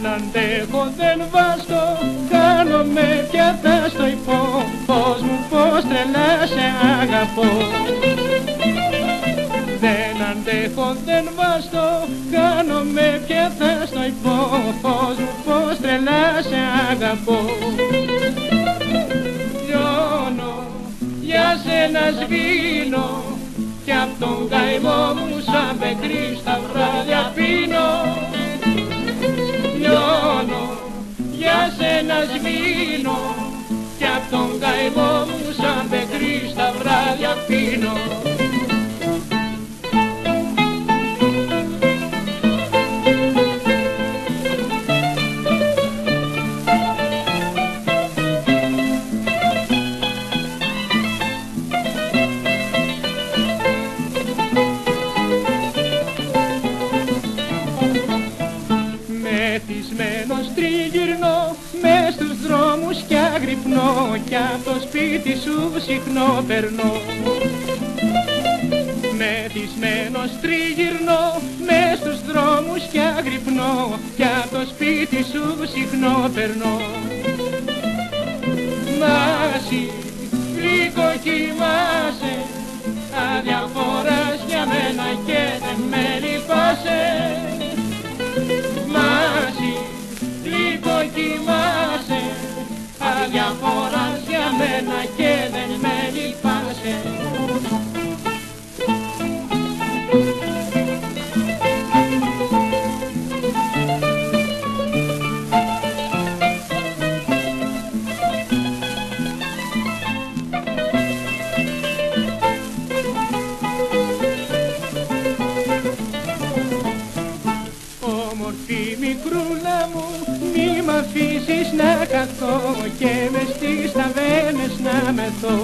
δεν αντέχω, δεν βάζω κάνομαι πια θα στο υπό, πώς μου πώς τρελάς σε αγαπώ. Δεν αντέχω, δεν βάζω κάνομαι πια θα στο υπό, πώς μου πώς τρελάς σε αγαπώ. Λιώνω, για σένα σβήνω, και απ' τον καημό μου σαν πετρί στα βράδια πίνω. Σένα σβήνω κι απ' τον καημό μου σαν πετρί στα βράδια πίνω δρόμους κι αγρυπνώ κι απ' το σπίτι σου συχνό περνώ. Μεθυσμένος τριγυρνώ μες στους δρόμους κι αγρυπνώ κι απ' το σπίτι σου συχνό περνώ. Μάση, γλυκό κοιμάσαι αφήσεις να καθώ και με στις ταβέρνες να μεθώ.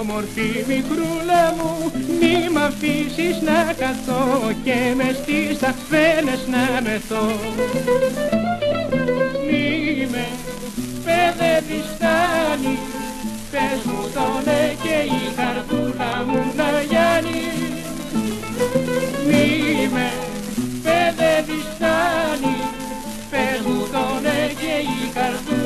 Όμορφη μικρούλα μου μη μ' αφήσεις να καθώ και με στις ταβέρνες να μεθώ. Μη με παιδεύεις φτάνει tarde.